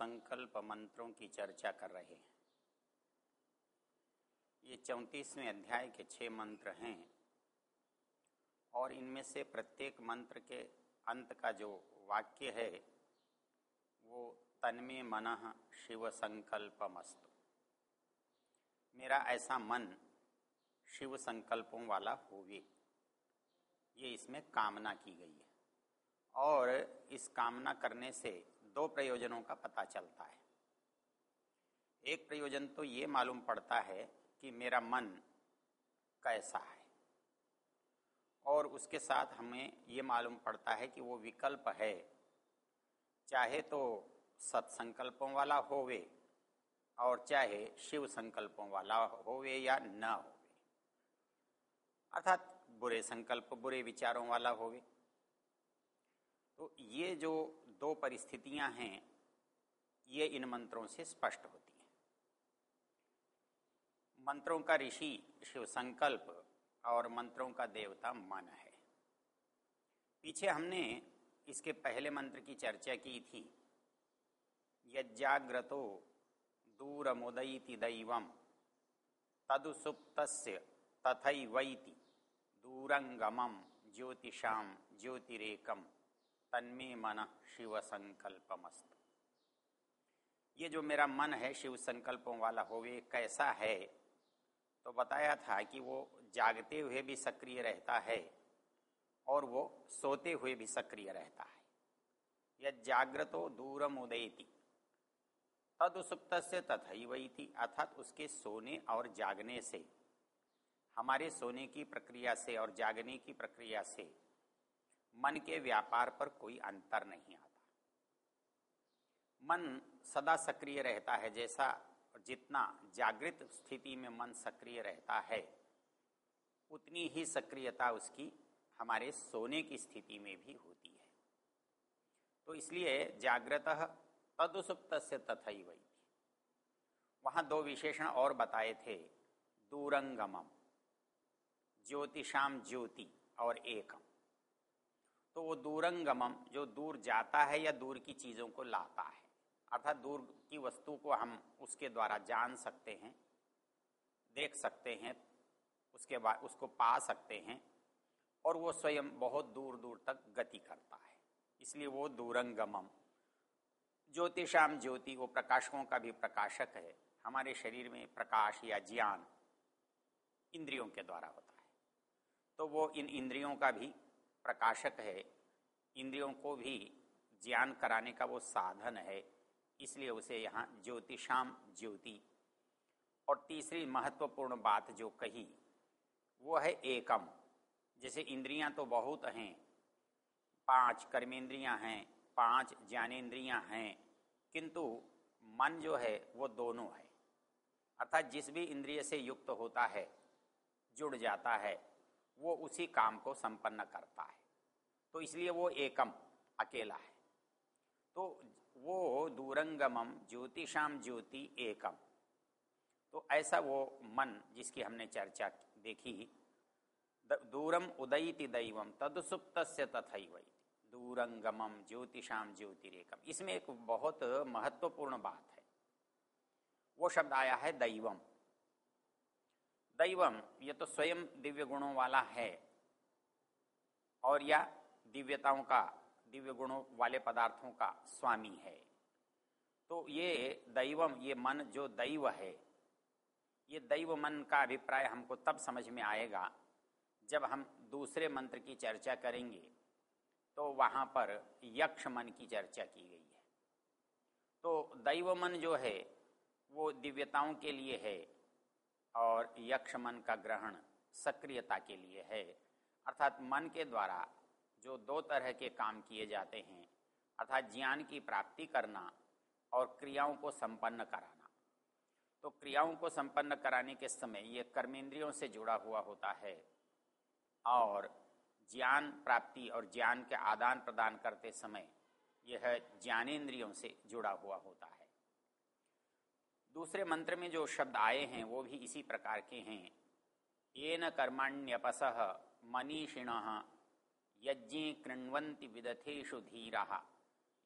संकल्प मंत्रों की चर्चा कर रहे हैं। ये चौंतीसवें अध्याय के छह मंत्र हैं और इनमें से प्रत्येक मंत्र के अंत का जो वाक्य है, वो तन्मे मन शिव संकल्पमस्तु। मेरा ऐसा मन शिव संकल्पों वाला होवे। ये इसमें कामना की गई है। और इस कामना करने से दो प्रयोजनों का पता चलता है। एक प्रयोजन तो ये मालूम पड़ता है कि मेरा मन कैसा है। और उसके साथ हमें ये मालूम पड़ता है कि वो विकल्प है। चाहे तो सत्संकल्पों वाला होवे और चाहे शिव संकल्पों वाला होवे या न होवे। अर्थात बुरे संकल्प बुरे विचारों वाला होवे। तो ये जो दो परिस्थितियाँ हैं, ये इन मंत्रों से स्पष्ट होती हैं। मंत्रों का ऋषि, शिव संकल्प और मंत्रों का देवता मन है। पीछे हमने इसके पहले मंत्र की चर्चा की थी, यज्जाग्रतो दूरमुदयति दैव तदुसुप्त तथैवैति दूरंगमम ज्योतिषाम ज्योतिरेकम। तन्मे मन शिव संकल्पमस्त ये जो मेरा मन है शिव संकल्पों वाला होवे कैसा है? तो बताया था कि वो जागते हुए भी सक्रिय रहता है और वो सोते हुए भी सक्रिय रहता है। यह जागृतो दूरम उदयती तदुसुप्त से तथैवती, अर्थात उसके सोने और जागने से, हमारे सोने की प्रक्रिया से और जागने की प्रक्रिया से मन के व्यापार पर कोई अंतर नहीं आता। मन सदा सक्रिय रहता है, जैसा जितना जागृत स्थिति में मन सक्रिय रहता है, उतनी ही सक्रियता उसकी हमारे सोने की स्थिति में भी होती है। तो इसलिए जागृत तदुसुप्त से तथई वही वहाँ दो विशेषण और बताए थे, दूरंगमम ज्योतिषाम ज्योति और एकम। तो वो दूरंगमम, जो दूर जाता है या दूर की चीज़ों को लाता है। अर्थात दूर की वस्तु को हम उसके द्वारा जान सकते हैं, देख सकते हैं, उसके बाद उसको पा सकते हैं, और वो स्वयं बहुत दूर दूर तक गति करता है। इसलिए वो दूरंगमम। ज्योतिषाम ज्योति, वो प्रकाशकों का भी प्रकाशक है। हमारे शरीर में प्रकाश या ज्ञान इंद्रियों के द्वारा होता है। तो वो इन इंद्रियों का भी प्रकाशक है, इंद्रियों को भी ज्ञान कराने का वो साधन है, इसलिए उसे यहाँ ज्योतिषाम ज्योति। और तीसरी महत्वपूर्ण बात जो कही, वो है एकम। जैसे इंद्रियाँ तो बहुत हैं, पाँच कर्मेंद्रियाँ हैं, पाँच ज्ञानेन्द्रियाँ हैं, किंतु मन जो है वो दोनों है। अर्थात जिस भी इंद्रिय से युक्त होता है, जुड़ जाता है वो उसी काम को संपन्न करता है। तो इसलिए वो एकम, अकेला है। तो वो दूरंगमम ज्योतिषाम ज्योति एकम। तो ऐसा वो मन जिसकी हमने चर्चा देखी दूरम उदयति दैवम तदुसुप्त तथई दूरंगमम ज्योतिषाम ज्योतिरेकम। इसमें एक बहुत महत्वपूर्ण बात है। वो शब्द आया है दैवम दैवम, ये तो स्वयं दिव्य गुणों वाला है। और या दिव्यताओं का, दिव्य गुणों वाले पदार्थों का स्वामी है। तो ये दैवम, ये मन जो दैव है, ये दैव मन का अभिप्राय हमको तब समझ में आएगा जब हम दूसरे मंत्र की चर्चा करेंगे। तो वहाँ पर यक्ष मन की चर्चा की गई है। तो दैव मन जो है, वो दिव्यताओं के लिए है और यक्ष मन का ग्रहण सक्रियता के लिए है। अर्थात मन के द्वारा जो दो तरह के काम किए जाते हैं, अर्थात ज्ञान की प्राप्ति करना और क्रियाओं को संपन्न कराना। तो क्रियाओं को संपन्न कराने के समय ये कर्मेंद्रियों से जुड़ा हुआ होता है और ज्ञान प्राप्ति और ज्ञान के आदान प्रदान करते समय यह ज्ञानेन्द्रियों से जुड़ा हुआ होता है। दूसरे मंत्र में जो शब्द आए हैं, वो भी इसी प्रकार के हैं। ये न कर्माण्यपस मनीषिण, यज्ञ कृण्वन्ति विदथेषु धीरा,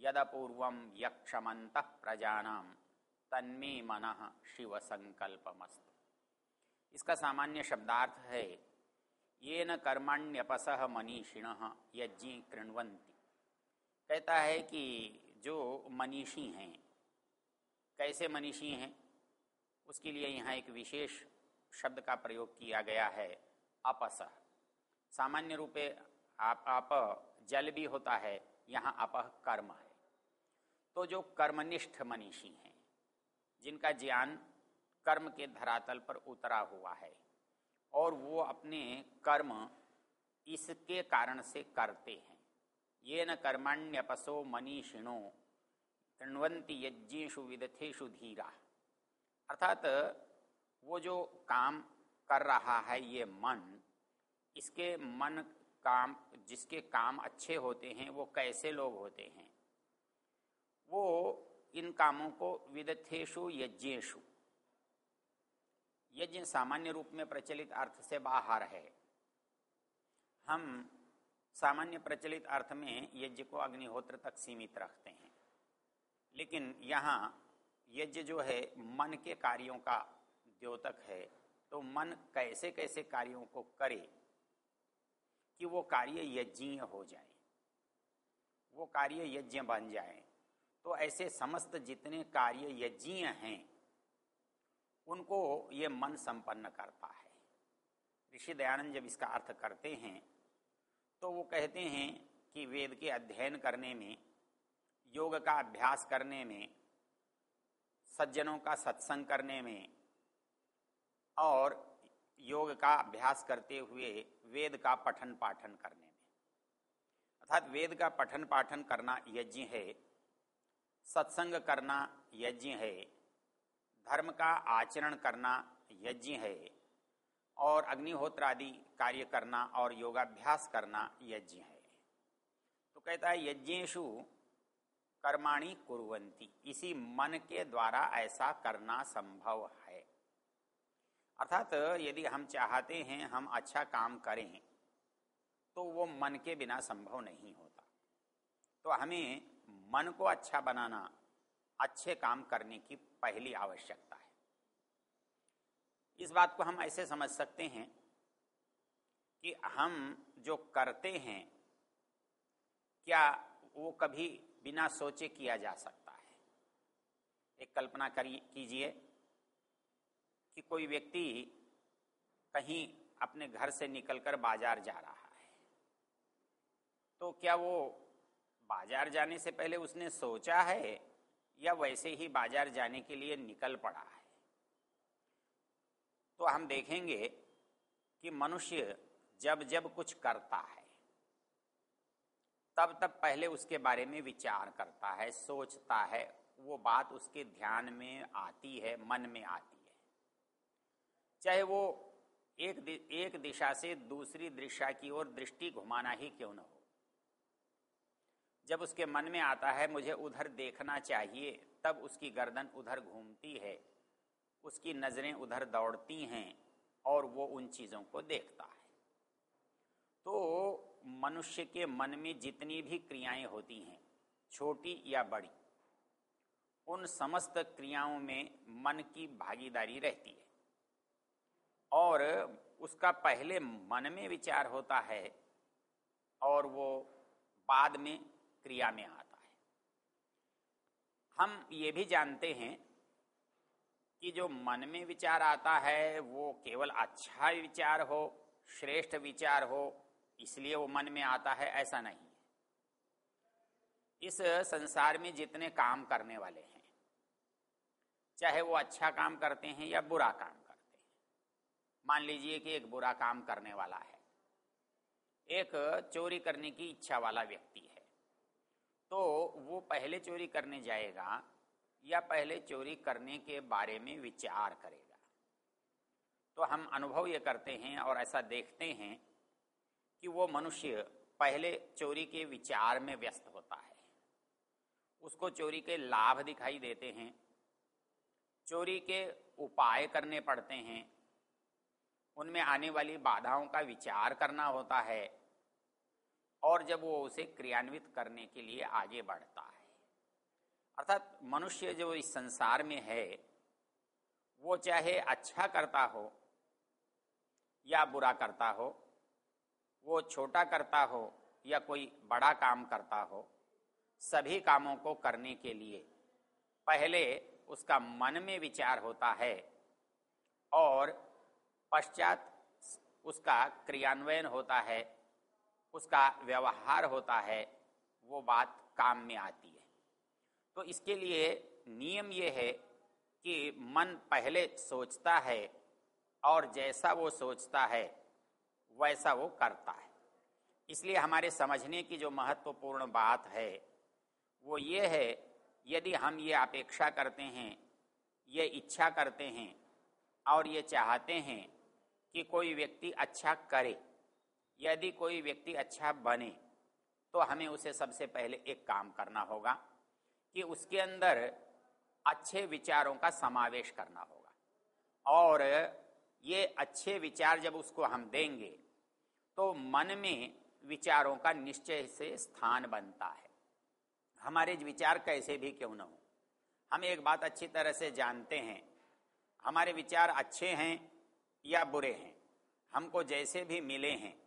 यदपूर्व यक्षमत प्रजानाम तन्मे मन शिव संकल्पमस्त इसका सामान्य शब्दार्थ है ये न कर्माण्यपस मनीषिण, यज्ञ कृण्वंती कहता है कि जो मनीषी हैं कैसे मनीषी हैं, उसके लिए यहाँ एक विशेष शब्द का प्रयोग किया गया है, अपस। सामान्य रूपे आप आप जल भी होता है, यहाँ अपह कर्म है। तो जो कर्मनिष्ठ मनीषी हैं, जिनका ज्ञान कर्म के धरातल पर उतरा हुआ है, और वो अपने कर्म इसके कारण से करते हैं। ये न कर्माण्यपसो मनीषिणो कृण्वंती यज्ञेशु विदथेशु धीरा। अर्थात वो जो काम कर रहा है, ये मन, इसके मन काम, जिसके काम अच्छे होते हैं, वो कैसे लोग होते हैं? वो इन कामों को विदथेशु यज्ञेशु यज्ञ सामान्य रूप में प्रचलित अर्थ से बाहर है। हम सामान्य प्रचलित अर्थ में यज्ञ को अग्निहोत्र तक सीमित रखते हैं। लेकिन यहाँ यज्ञ जो है, मन के कार्यों का द्योतक है। तो मन कैसे कैसे कार्यों को करे कि वो कार्य यज्ञीय हो जाए? वो कार्य यज्ञ बन जाए। तो ऐसे समस्त जितने कार्य यज्ञीय हैं, उनको ये मन संपन्न करता है। ऋषि दयानंद जब इसका अर्थ करते हैं तो वो कहते हैं कि वेद के अध्ययन करने में योग का अभ्यास करने में, सज्जनों का सत्संग करने में, और योग का अभ्यास करते हुए वेद का पठन पाठन करने में। अर्थात वेद का पठन पाठन करना यज्ञ है, सत्संग करना यज्ञ है, धर्म का आचरण करना यज्ञ है, और अग्निहोत्र आदि कार्य करना और योगाभ्यास करना यज्ञ है। तो कहता है यज्ञेशु कर्माणी कुरवंती इसी मन के द्वारा ऐसा करना संभव है। अर्थात यदि हम चाहते हैं, हम अच्छा काम करें तो वो मन के बिना संभव नहीं होता। तो हमें मन को अच्छा बनाना, अच्छे काम करने की पहली आवश्यकता है। इस बात को हम ऐसे समझ सकते हैं कि हम जो करते हैं, क्या वो कभी बिना सोचे किया जा सकता है। एक कल्पना करिए कीजिए कि कोई व्यक्ति कहीं अपने घर से निकलकर बाज़ार जा रहा है। तो क्या वो बाज़ार जाने से पहले उसने सोचा है या वैसे ही बाज़ार जाने के लिए निकल पड़ा है? तो हम देखेंगे कि मनुष्य जब जब कुछ करता है तब तब पहले उसके बारे में विचार करता है सोचता है। वो बात उसके ध्यान में आती है मन में आती है। चाहे वो एक दि, एक दिशा से दूसरी दिशा की ओर दृष्टि घुमाना ही क्यों न हो। जब उसके मन में आता है मुझे उधर देखना चाहिए तब उसकी गर्दन उधर घूमती है उसकी नज़रें उधर दौड़ती हैं और वो उन चीज़ों को देखता है। तो मनुष्य के मन में जितनी भी क्रियाएँ होती हैं, छोटी या बड़ी, उन समस्त क्रियाओं में मन की भागीदारी रहती है। और उसका पहले मन में विचार होता है और वो बाद में क्रिया में आता है। हम ये भी जानते हैं कि जो मन में विचार आता है, वो केवल अच्छा विचार हो, श्रेष्ठ विचार हो इसलिए वो मन में आता है, ऐसा नहीं इस संसार में जितने काम करने वाले हैं, चाहे वो अच्छा काम करते हैं या बुरा काम करते हैं, मान लीजिए कि एक बुरा काम करने वाला है, एक चोरी करने की इच्छा वाला व्यक्ति है तो वो पहले चोरी करने जाएगा या पहले चोरी करने के बारे में विचार करेगा। तो हम अनुभव ये करते हैं और ऐसा देखते हैं कि वो मनुष्य पहले चोरी के विचार में व्यस्त होता है। उसको चोरी के लाभ दिखाई देते हैं, चोरी के उपाय करने पड़ते हैं, उनमें आने वाली बाधाओं का विचार करना होता है और जब वो उसे क्रियान्वित करने के लिए आगे बढ़ता है। अर्थात मनुष्य जो इस संसार में है, वो चाहे अच्छा करता हो या बुरा करता हो वो छोटा करता हो या कोई बड़ा काम करता हो, सभी कामों को करने के लिए पहले उसका मन में विचार होता है और पश्चात उसका क्रियान्वयन होता है, उसका व्यवहार होता है, वो बात काम में आती है। तो इसके लिए नियम ये है कि मन पहले सोचता है और जैसा वो सोचता है वैसा वो करता है। इसलिए हमारे समझने की जो महत्वपूर्ण बात है, वो ये है, यदि हम ये अपेक्षा करते हैं, ये इच्छा करते हैं, और ये चाहते हैं कि कोई व्यक्ति अच्छा करे, यदि कोई व्यक्ति अच्छा बने तो हमें उसे सबसे पहले एक काम करना होगा कि उसके अंदर अच्छे विचारों का समावेश करना होगा। और ये अच्छे विचार जब उसको हम देंगे तो मन में विचारों का निश्चय से स्थान बनता है। हमारे विचार कैसे भी क्यों न हो। हम एक बात अच्छी तरह से जानते हैं। हमारे विचार अच्छे हैं या बुरे हैं। हमको जैसे भी मिले हैं,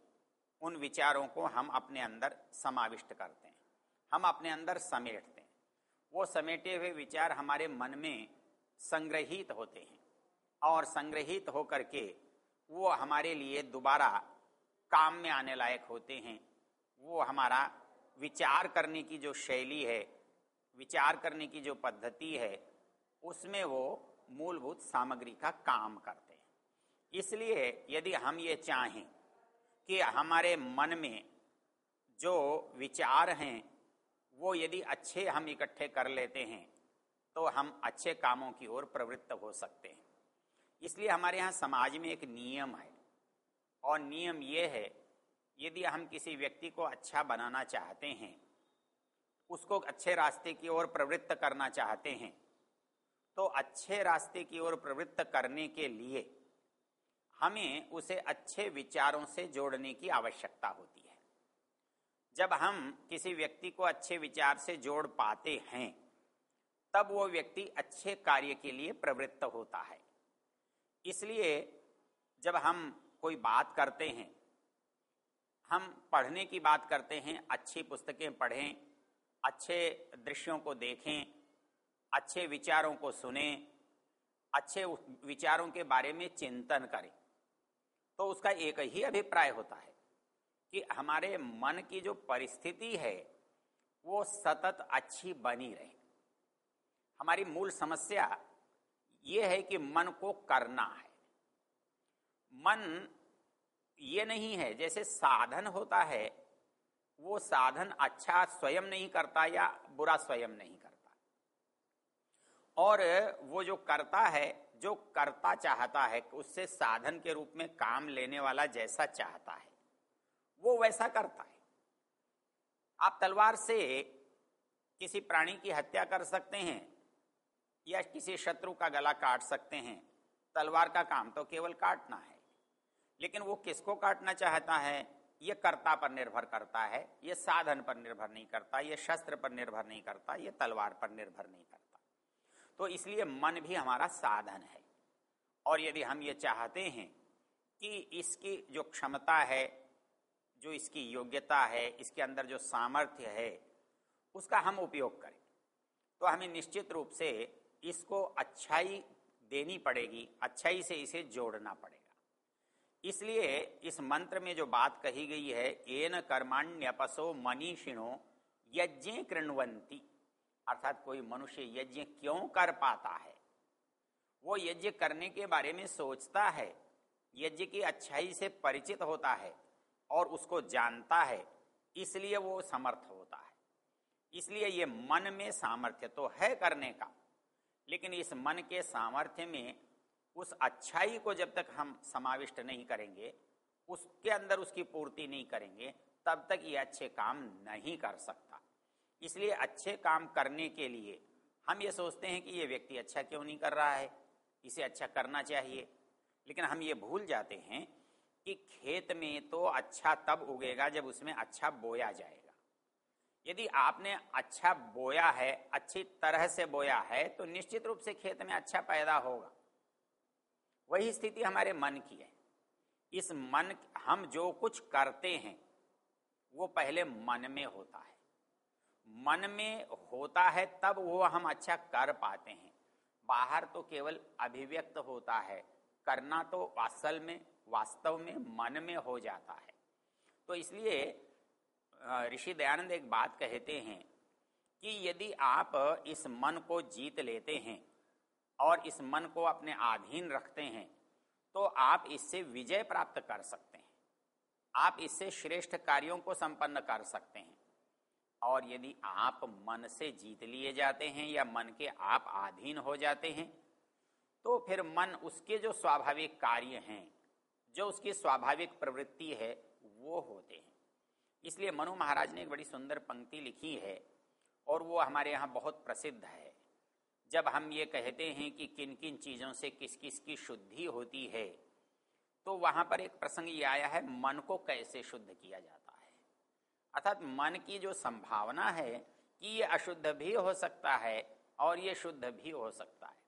उन विचारों को हम अपने अंदर समाविष्ट करते हैं। हम अपने अंदर समेटते हैं। वो समेटे हुए विचार हमारे मन में संग्रहित होते हैं और संग्रहित होकर के वो हमारे लिए दोबारा काम में आने लायक होते हैं। वो हमारा विचार करने की जो शैली है, विचार करने की जो पद्धति है, उसमें वो मूलभूत सामग्री का काम करते हैं। इसलिए यदि हम ये चाहें कि हमारे मन में जो विचार हैं, वो यदि अच्छे हम इकट्ठे कर लेते हैं तो हम अच्छे कामों की ओर प्रवृत्त हो सकते हैं। इसलिए हमारे यहाँ समाज में एक नियम है। और नियम ये है, यदि हम किसी व्यक्ति को अच्छा बनाना चाहते हैं, उसको अच्छे रास्ते की ओर प्रवृत्त करना चाहते हैं तो अच्छे रास्ते की ओर प्रवृत्त करने के लिए हमें उसे अच्छे विचारों से जोड़ने की आवश्यकता होती है। जब हम किसी व्यक्ति को अच्छे विचार से जोड़ पाते हैं, तब वो व्यक्ति अच्छे कार्य के लिए प्रवृत्त होता है। इसलिए जब हम कोई बात करते हैं, हम पढ़ने की बात करते हैं, अच्छी पुस्तकें पढ़ें, अच्छे दृश्यों को देखें, अच्छे विचारों को सुने, अच्छे विचारों के बारे में चिंतन करें। तो उसका एक ही अभिप्राय होता है कि हमारे मन की जो परिस्थिति है, वो सतत अच्छी बनी रहे। हमारी मूल समस्या ये है कि मन को करना है। मन ये नहीं है, जैसे साधन होता है, वो साधन अच्छा स्वयं नहीं करता या बुरा स्वयं नहीं करता। और वो जो करता है, जो करता चाहता है, उससे साधन के रूप में काम लेने वाला जैसा चाहता है, वो वैसा करता है। आप तलवार से किसी प्राणी की हत्या कर सकते हैं, या किसी शत्रु का गला काट सकते हैं, तलवार का काम तो केवल काटना है। लेकिन वो किसको काटना चाहता है? ये कर्ता पर निर्भर करता है, ये साधन पर निर्भर नहीं करता, ये शस्त्र पर निर्भर नहीं करता, ये तलवार पर निर्भर नहीं करता। तो इसलिए मन भी हमारा साधन है। और यदि हम ये चाहते हैं कि इसकी जो क्षमता है, जो इसकी योग्यता है, इसके अंदर जो सामर्थ्य है, उसका हम उपयोग करें। तो हमें निश्चित रूप से इसको अच्छाई देनी पड़ेगी, अच्छाई से इसे जोड़ना पड़ेगा। इसलिए इस मंत्र में जो बात कही गई है, एन कर्माण्यपसो मनीषिणो यज्ञ कृणवंती अर्थात कोई मनुष्य यज्ञ क्यों कर पाता है? वो यज्ञ करने के बारे में सोचता है, यज्ञ की अच्छाई से परिचित होता है और उसको जानता है, इसलिए वो समर्थ होता है। इसलिए ये मन में सामर्थ्य तो है करने का, लेकिन इस मन के सामर्थ्य में उस अच्छाई को जब तक हम समाविष्ट नहीं करेंगे, उसके अंदर उसकी पूर्ति नहीं करेंगे, तब तक ये अच्छे काम नहीं कर सकता। इसलिए अच्छे काम करने के लिए हम ये सोचते हैं कि ये व्यक्ति अच्छा क्यों नहीं कर रहा है? इसे अच्छा करना चाहिए। लेकिन हम ये भूल जाते हैं कि खेत में तो अच्छा तब उगेगा जब उसमें अच्छा बोया जाएगा। यदि आपने अच्छा बोया है, अच्छी तरह से बोया है तो निश्चित रूप से खेत में अच्छा पैदा होगा। वही स्थिति हमारे मन की है। इस मन, हम जो कुछ करते हैं, वो पहले मन में होता है। मन में होता है, तब वो हम अच्छा कर पाते हैं। बाहर तो केवल अभिव्यक्त होता है, करना तो असल में, वास्तव में मन में हो जाता है। तो इसलिए ऋषि दयानंद एक बात कहते हैं कि यदि आप इस मन को जीत लेते हैं और इस मन को अपने अधीन रखते हैं तो आप इससे विजय प्राप्त कर सकते हैं। आप इससे श्रेष्ठ कार्यों को संपन्न कर सकते हैं। और यदि आप मन से जीत लिए जाते हैं या मन के आप अधीन हो जाते हैं तो फिर मन उसके जो स्वाभाविक कार्य हैं, जो उसकी स्वाभाविक प्रवृत्ति है, वो होते हैं। इसलिए मनु महाराज ने एक बड़ी सुंदर पंक्ति लिखी है और वो हमारे यहाँ बहुत प्रसिद्ध है। जब हम ये कहते हैं कि किन किन चीज़ों से किस किस की शुद्धि होती है तो वहाँ पर एक प्रसंग ये आया है, मन को कैसे शुद्ध किया जाता है। अर्थात मन की जो संभावना है कि ये अशुद्ध भी हो सकता है और ये शुद्ध भी हो सकता है।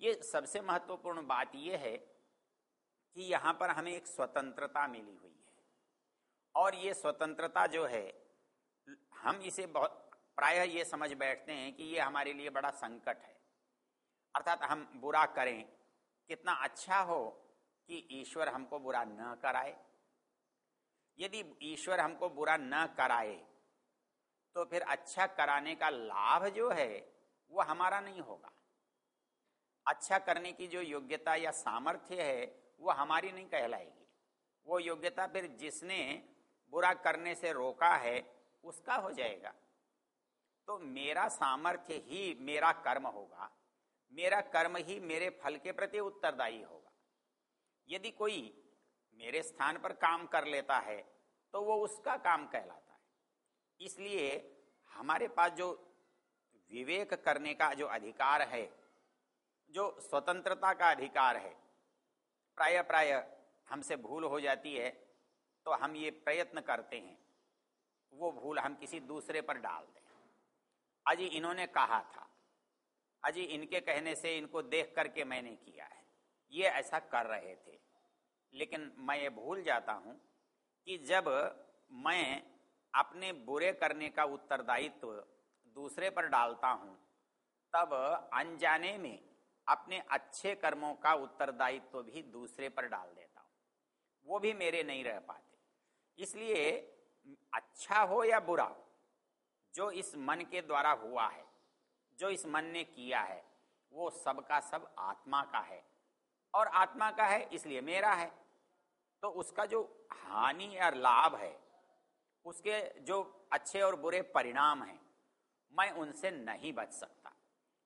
ये सबसे महत्वपूर्ण बात यह है कि यहाँ पर हमें एक स्वतंत्रता मिली हुई है। और ये स्वतंत्रता जो है, हम इसे बहुत प्रायः ये समझ बैठते हैं कि ये हमारे लिए बड़ा संकट है। अर्थात हम बुरा करें, कितना अच्छा हो कि ईश्वर हमको बुरा न कराए। यदि ईश्वर हमको बुरा न कराए तो फिर अच्छा कराने का लाभ जो है, वो हमारा नहीं होगा। अच्छा करने की जो योग्यता या सामर्थ्य है, वो हमारी नहीं कहलाएगी। वो योग्यता फिर जिसने बुरा करने से रोका है, उसका हो जाएगा। तो मेरा सामर्थ्य ही मेरा कर्म होगा। मेरा कर्म ही मेरे फल के प्रति उत्तरदायी होगा। यदि कोई मेरे स्थान पर काम कर लेता है तो वो उसका काम कहलाता है। इसलिए हमारे पास जो विवेक करने का जो अधिकार है, जो स्वतंत्रता का अधिकार है प्राय प्राय हमसे भूल हो जाती है तो हम ये प्रयत्न करते हैं। वो भूल हम किसी दूसरे पर डाल दें। अजी इन्होंने कहा था। अजी इनके कहने से इनको देख करके मैंने किया है। ये ऐसा कर रहे थे। लेकिन मैं ये भूल जाता हूँ कि जब मैं अपने बुरे करने का उत्तरदायित्व दूसरे पर डालता हूँ, तब अनजाने में अपने अच्छे कर्मों का उत्तरदायित्व भी दूसरे पर डाल देता हूँ। वो भी मेरे नहीं रह पाते। इसलिए अच्छा हो या बुरा जो इस मन के द्वारा हुआ है, जो इस मन ने किया है, वो सबका सब आत्मा का है। और आत्मा का है इसलिए मेरा है। तो उसका जो हानि या लाभ है, उसके जो अच्छे और बुरे परिणाम हैं, मैं उनसे नहीं बच सकता।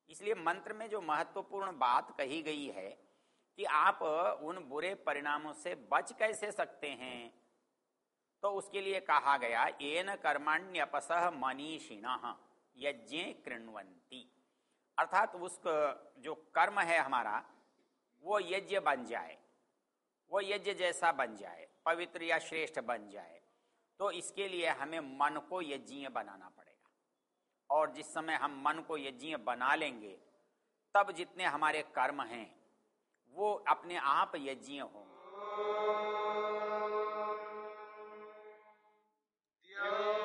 इसलिए मंत्र में जो महत्वपूर्ण बात कही गई है कि आप उन बुरे परिणामों से बच कैसे सकते हैं तो उसके लिए कहा गया एन कर्माण्यपसह मनीषिण, यज्ञ कृणवंती अर्थात उस जो कर्म है हमारा, वो यज्ञ बन जाए। वो यज्ञ जैसा बन जाए, पवित्र या श्रेष्ठ बन जाए तो इसके लिए हमें मन को यज्ञ बनाना पड़ेगा। और जिस समय हम मन को यज्ञ बना लेंगे, तब जितने हमारे कर्म हैं, वो अपने आप यज्ञ होंगे। Yo.